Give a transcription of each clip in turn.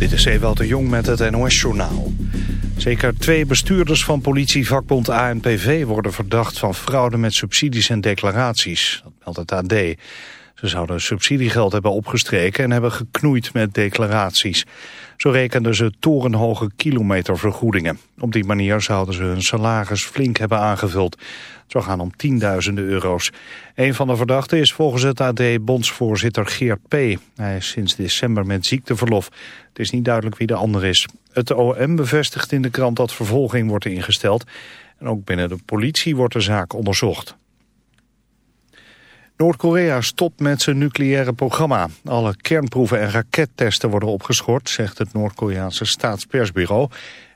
Dit is Ewout de Jong met het NOS-journaal. Zeker twee bestuurders van politievakbond ANPV worden verdacht van fraude met subsidies en declaraties. Dat meldt het AD. Ze zouden subsidiegeld hebben opgestreken en hebben geknoeid met declaraties. Zo rekenden ze torenhoge kilometervergoedingen. Op die manier zouden ze hun salaris flink hebben aangevuld. Het zou gaan om tienduizenden euro's. Een van de verdachten is volgens het AD bondsvoorzitter Geert P. Hij is sinds december met ziekteverlof. Het is niet duidelijk wie de ander is. Het OM bevestigt in de krant dat vervolging wordt ingesteld. En ook binnen de politie wordt de zaak onderzocht. Noord-Korea stopt met zijn nucleaire programma. Alle kernproeven en rakettesten worden opgeschort, zegt het Noord-Koreaanse staatspersbureau.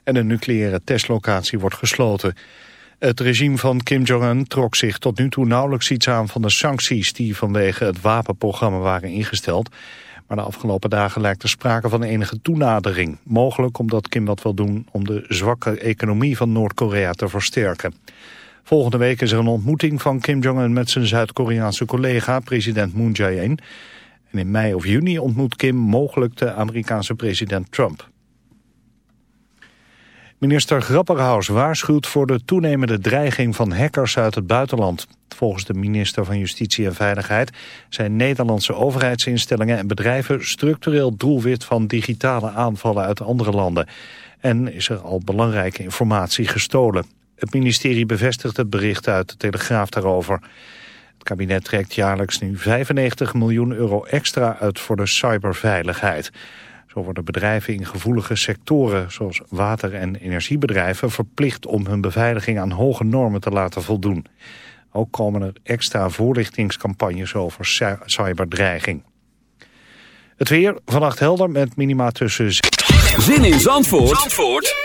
En de nucleaire testlocatie wordt gesloten. Het regime van Kim Jong-un trok zich tot nu toe nauwelijks iets aan van de sancties die vanwege het wapenprogramma waren ingesteld. Maar de afgelopen dagen lijkt er sprake van enige toenadering. Mogelijk omdat Kim wat wil doen om de zwakke economie van Noord-Korea te versterken. Volgende week is er een ontmoeting van Kim Jong-un met zijn Zuid-Koreaanse collega, president Moon Jae-in. En in mei of juni ontmoet Kim mogelijk de Amerikaanse president Trump. Minister Grapperhaus waarschuwt voor de toenemende dreiging van hackers uit het buitenland. Volgens de minister van Justitie en Veiligheid zijn Nederlandse overheidsinstellingen en bedrijven structureel doelwit van digitale aanvallen uit andere landen. En is er al belangrijke informatie gestolen. Het ministerie bevestigt het bericht uit de Telegraaf daarover. Het kabinet trekt jaarlijks nu 95 miljoen euro extra uit voor de cyberveiligheid. Zo worden bedrijven in gevoelige sectoren, zoals water- en energiebedrijven, verplicht om hun beveiliging aan hoge normen te laten voldoen. Ook komen er extra voorlichtingscampagnes over cyberdreiging. Het weer vannacht helder met minima tussen... Zin in Zandvoort, Zandvoort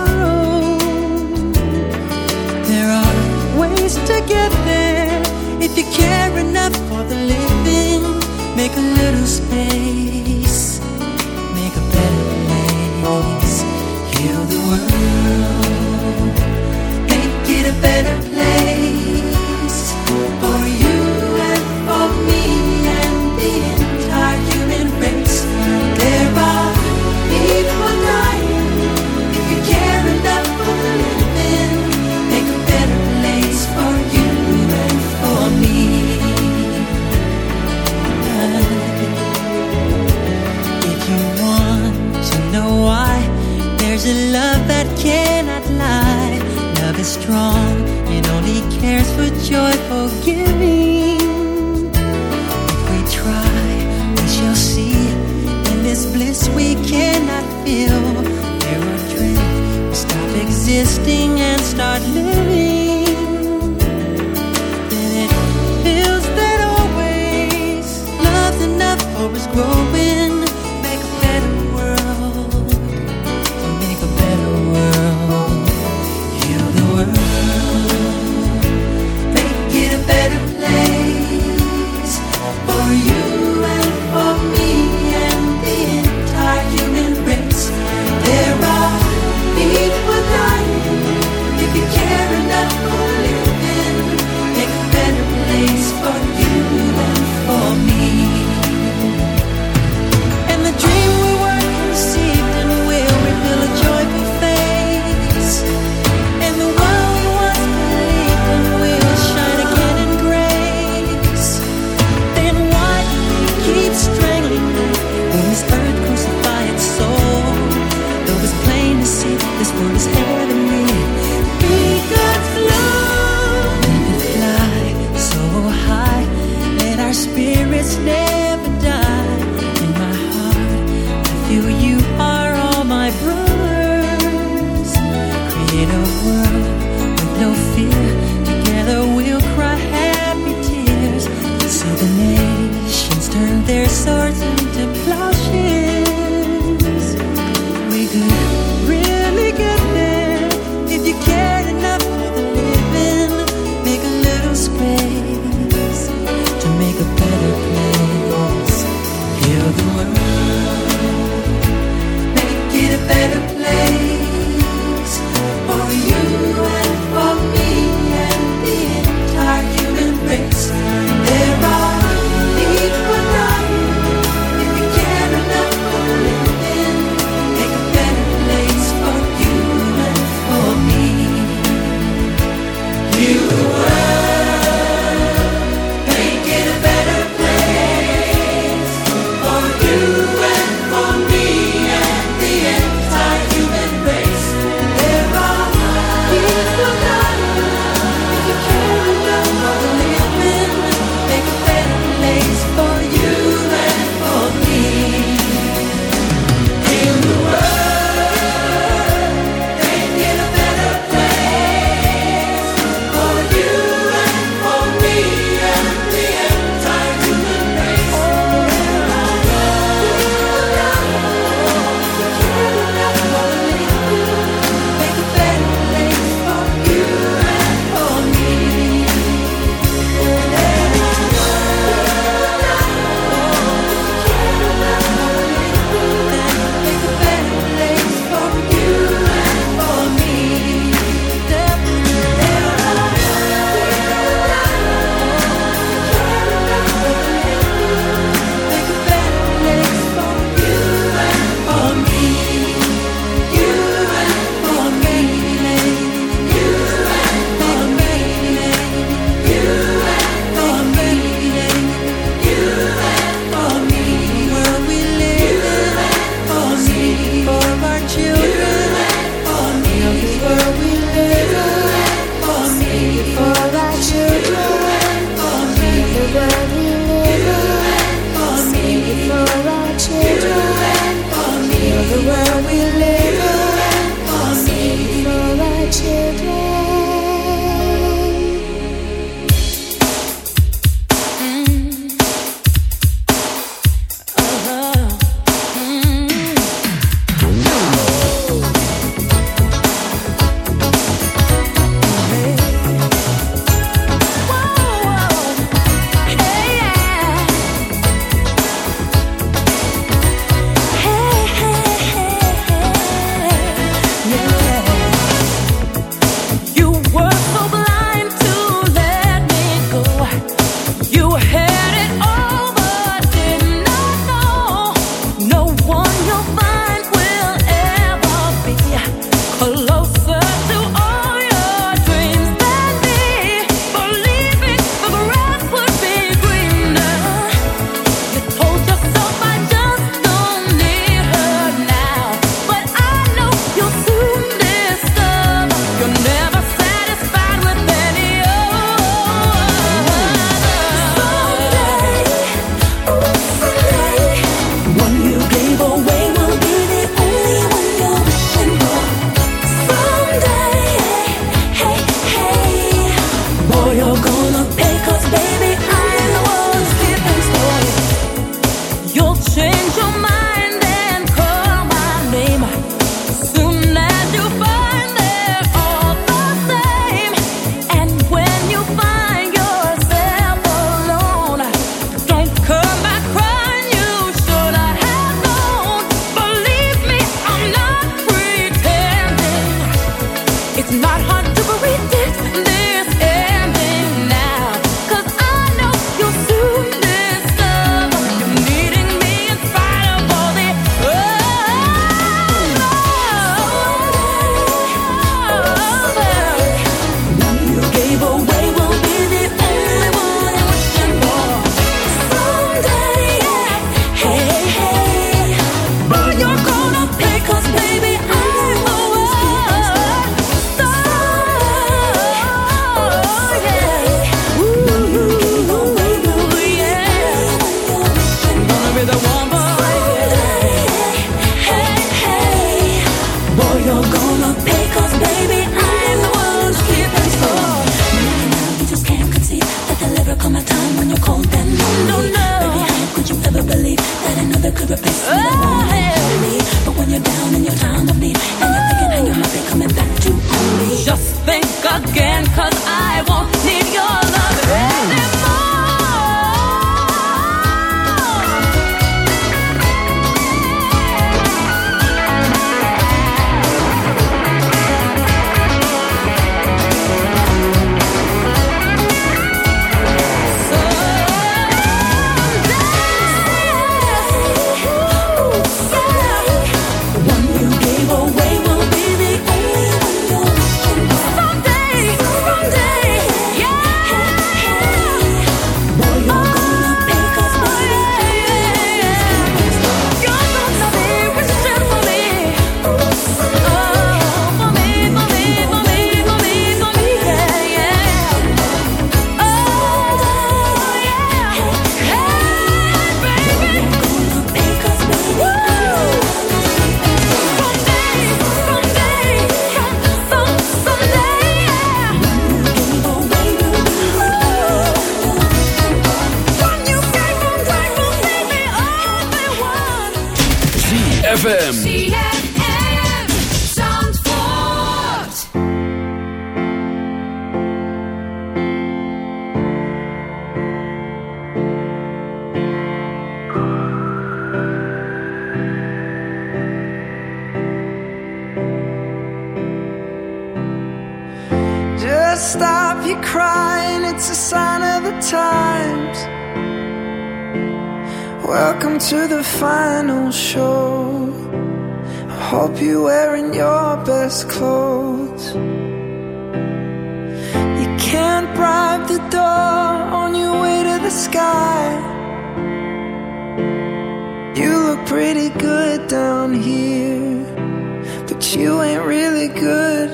You ain't really good.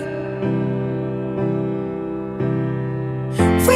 We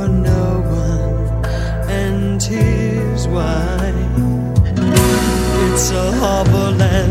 harbor land.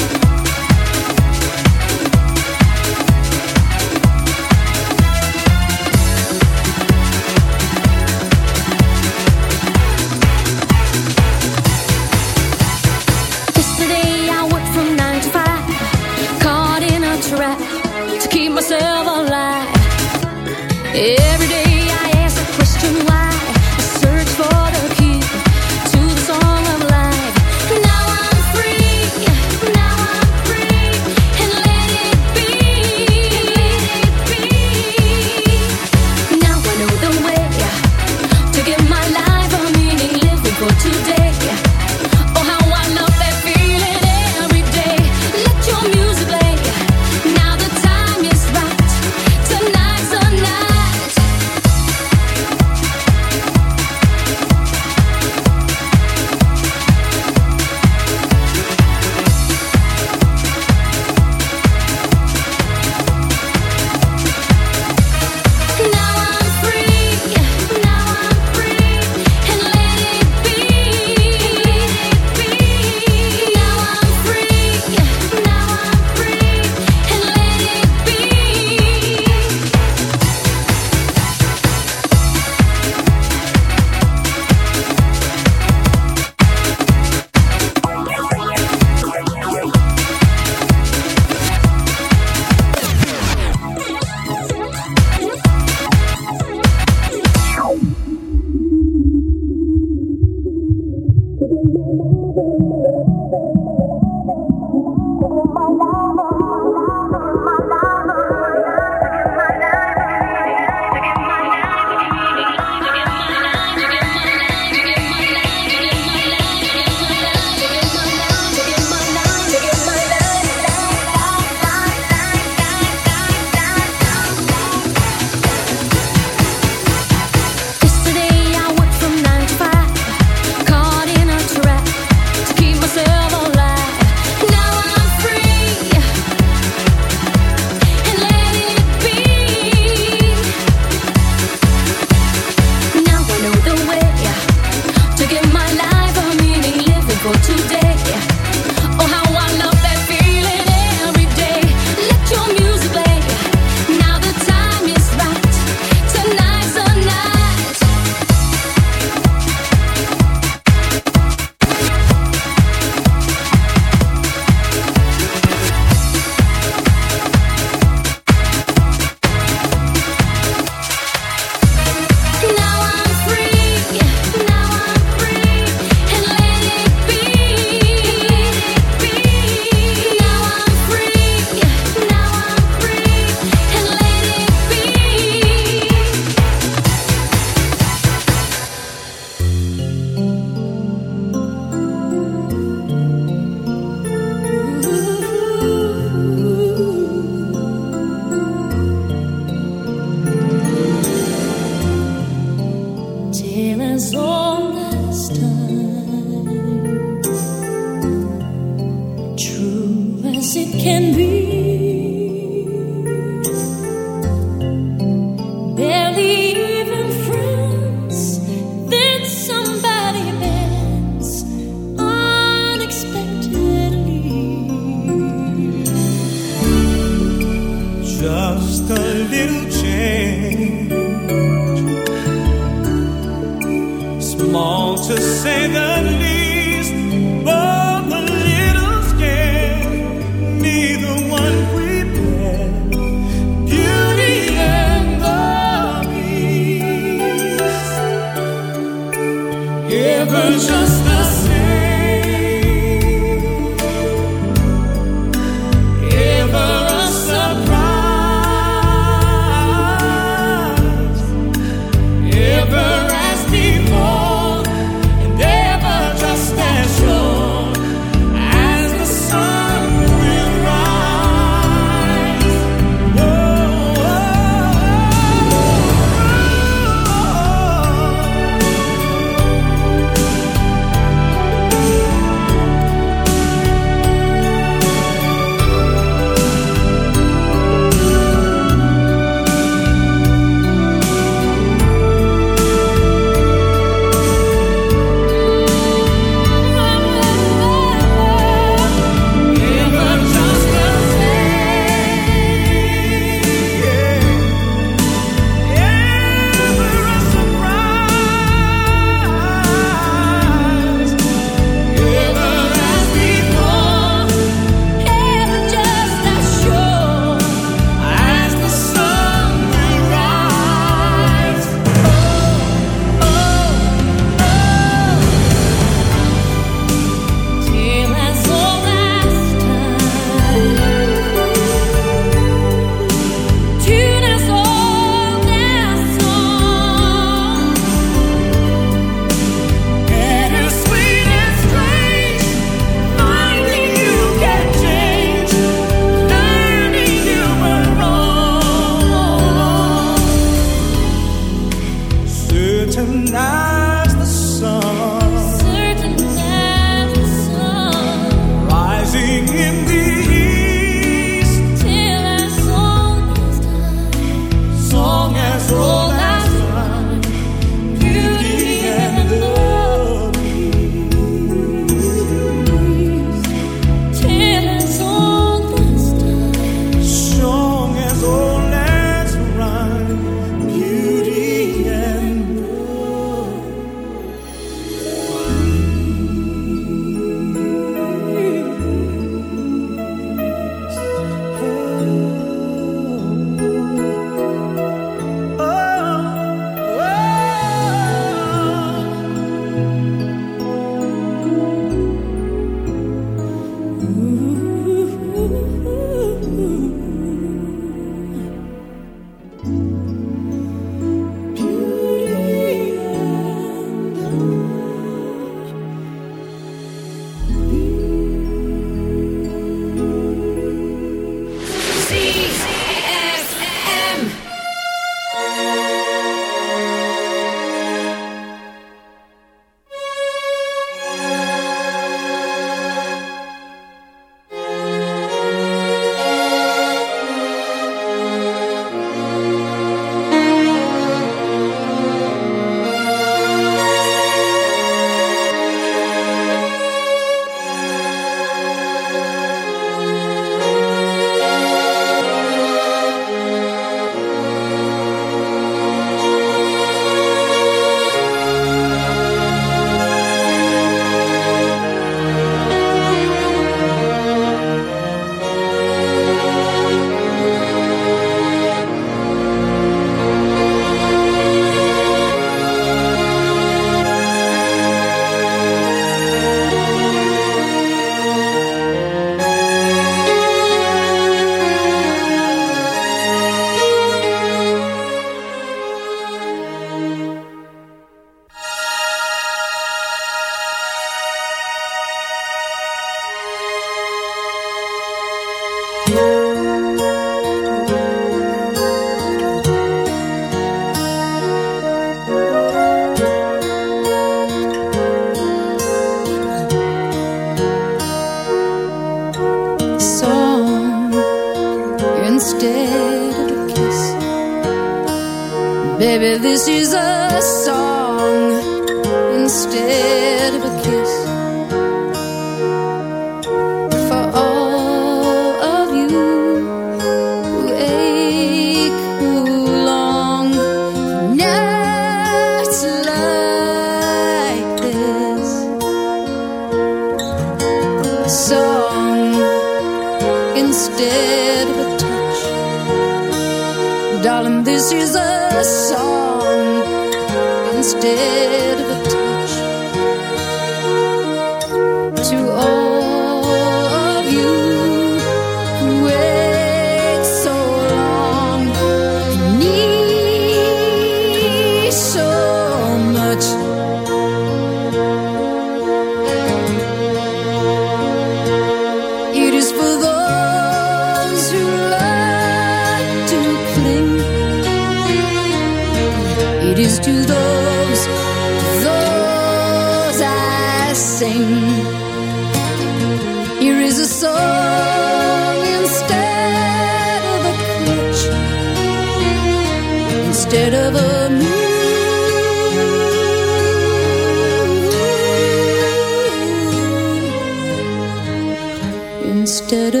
da da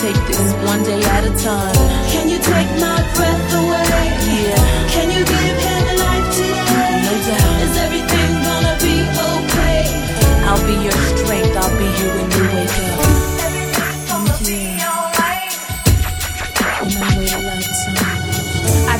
Take this one day at a time. Can you take my breath away? Yeah. Can you give him life today? No doubt. Is everything gonna be okay? I'll be your strength.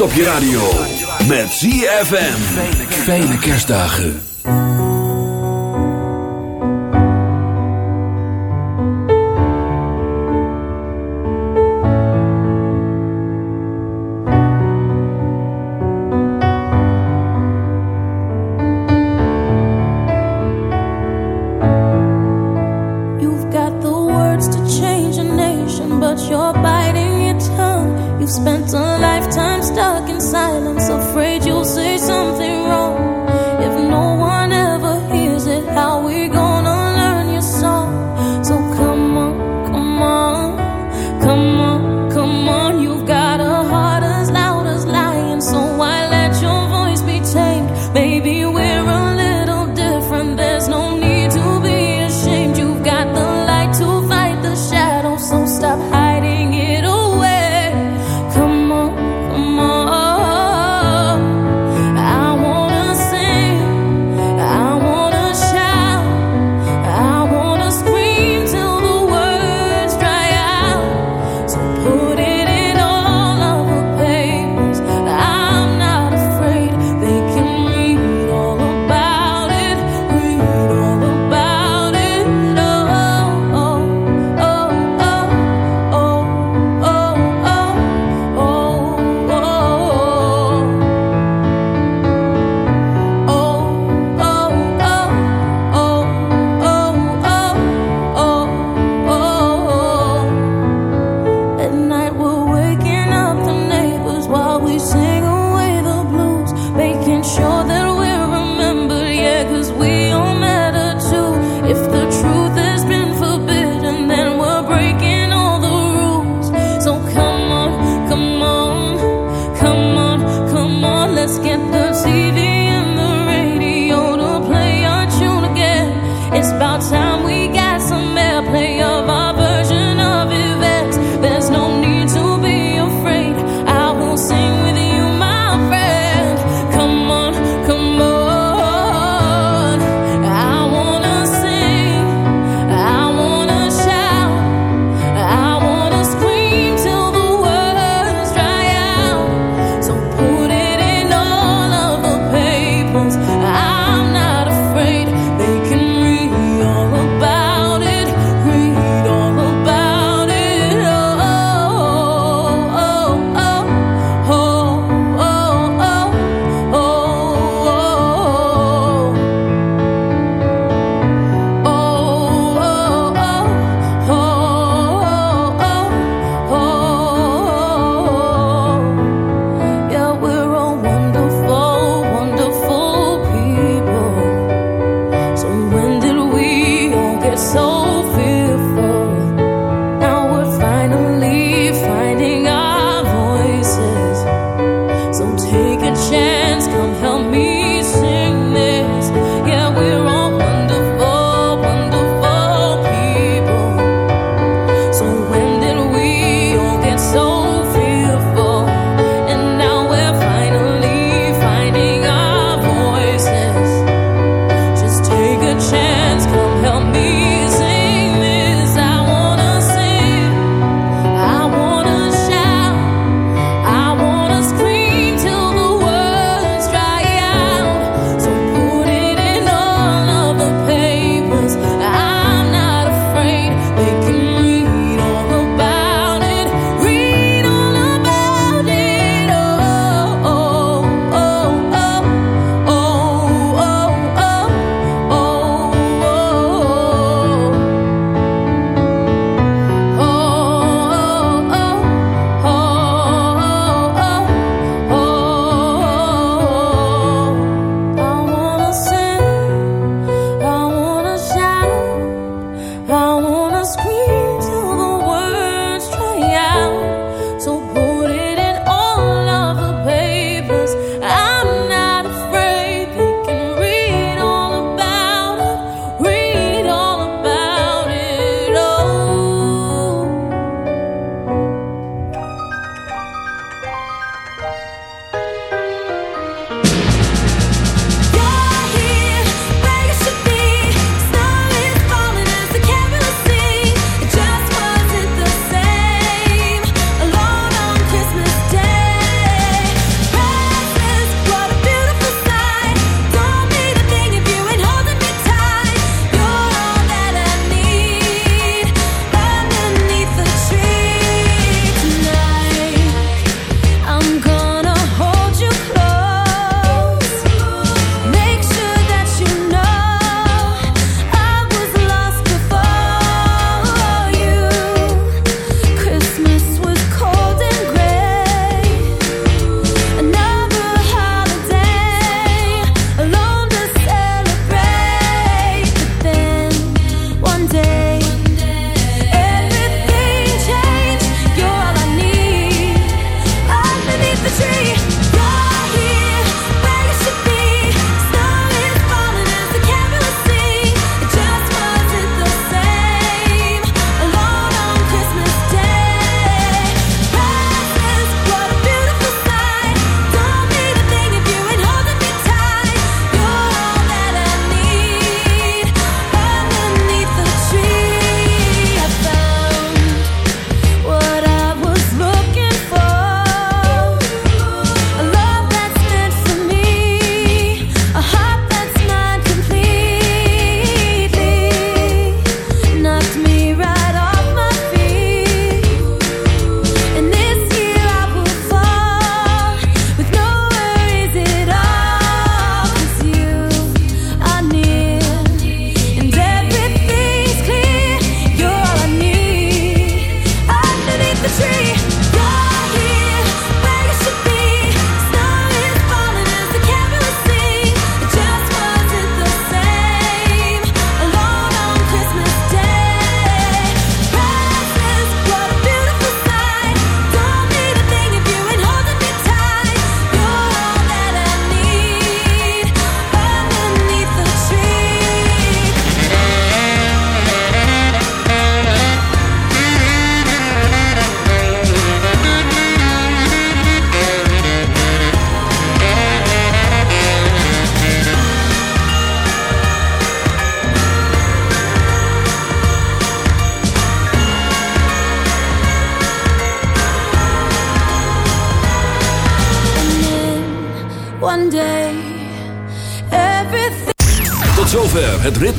Op je radio. Met ZFM. Fijne kerstdagen. Spent a lifetime stuck in silence, afraid you'll say something